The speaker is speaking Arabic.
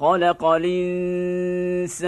خلق الإنسان.